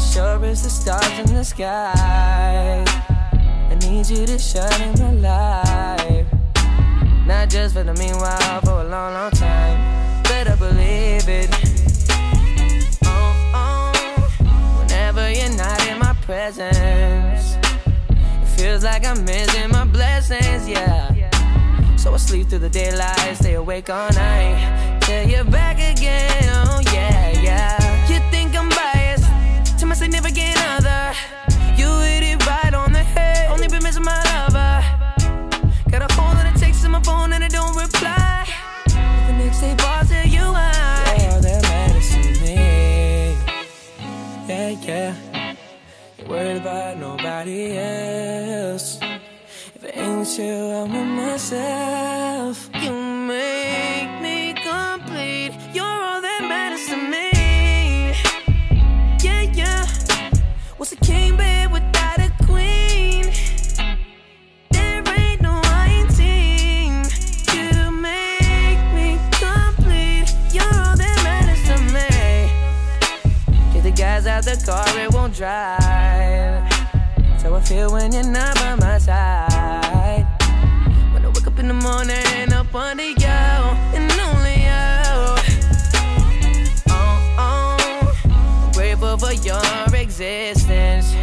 as sure as the stars in the sky. I need you to shine in my life. Not just for the meanwhile, for a long, long time. Better believe it. Oh, oh. Whenever you're not in my presence, it feels like I'm missing my blessings, yeah. So I sleep through the daylight, stay awake all night. Till you're back again, oh yeah, yeah. Yeah. You're worried about nobody else. If it ain't you, I'm with myself. You make me complete. You're all that matters to me. The car, it won't drive. So I feel when you're not by my side. When I wake up in the morning, up under you, and only you. Oh, oh, grateful for your existence.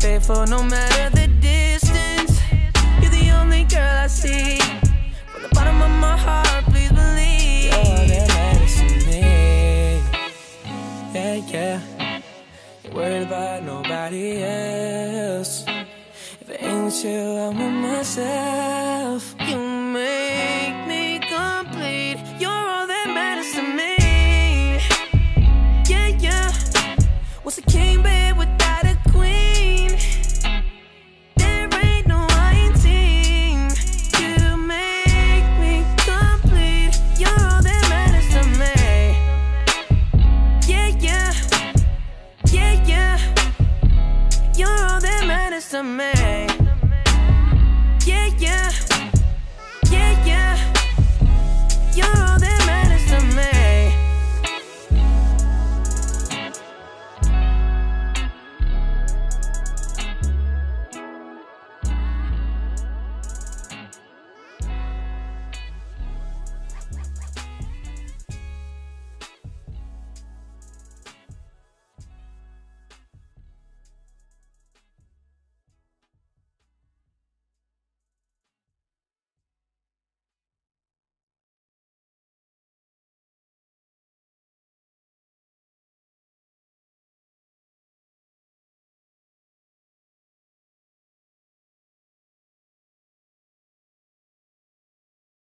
Faithful no matter the distance. You're the only girl I see. Worried about nobody else. If it ain't you, I'm with myself. to me.